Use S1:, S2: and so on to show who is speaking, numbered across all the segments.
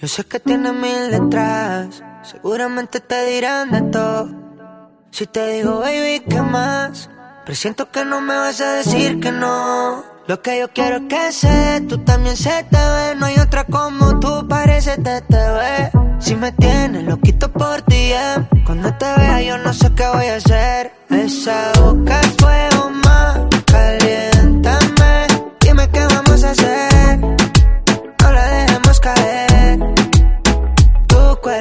S1: Yo sé que tienes mil detrás, seguramente te dirán de todo. Si te digo, baby, ¿qué más? Presiento que no me vas a decir que no. Lo que yo quiero es que sé, tú también se te ve. No hay otra como tú, parece te te ve. Si me tienes loquito por ti, eh. cuando te vea yo no sé qué voy a hacer. Esa boca es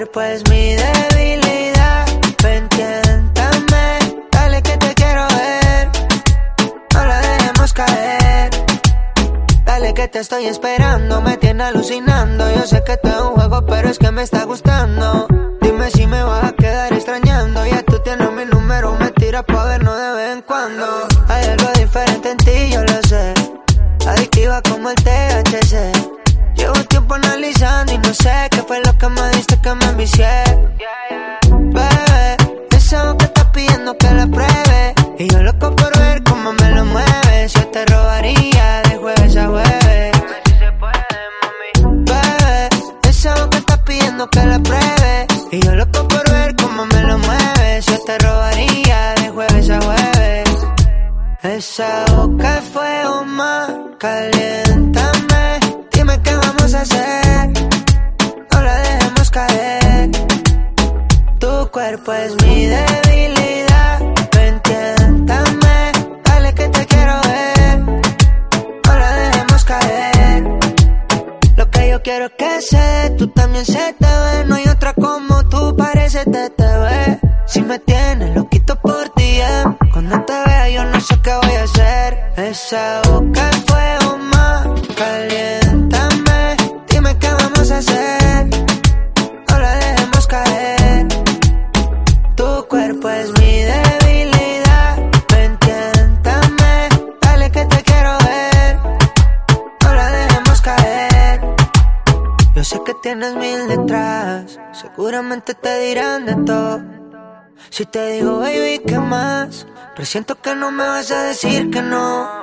S1: Tu cuerpo es mi debilidad, ven, tiéntame. Dale que te quiero ver, no la dejemos caer. Dale que te estoy esperando, me tiene alucinando. Yo sé que esto es un juego, pero es que me está gustando. Dime si me vas a quedar extrañando. Ya tú tienes mi número, me tiras pa' vernos de vez en cuando. Hay algo diferente en ti, yo lo sé. Adictiva como el THC. Envicié. Bebé, esa boca está pidiendo que la pruebe. Y yo loco por ver cómo me lo mueves. Yo te robaría de jueves a jueves. Bebé, esa boca está pidiendo que la pruebe. Y yo loco por ver cómo me lo mueves. Yo te robaría de jueves a jueves. Esa boca es fuego más, caliéntame. Cuerpo es mi debilidad, ven, tiéntame. Dale que te quiero ver, la dejemos caer. Lo que yo quiero es que sé, tú también se te ve. No hay otra como tú, parece te te ve. Si me tienes loquito por ti, eh. cuando te vea yo no sé qué voy a hacer. Esa boca es fuego más, caliéntame. Sé que tienes mil detrás, seguramente te dirán de todo. Si te digo, baby, ¿qué más? Presiento que no me vas a decir que no.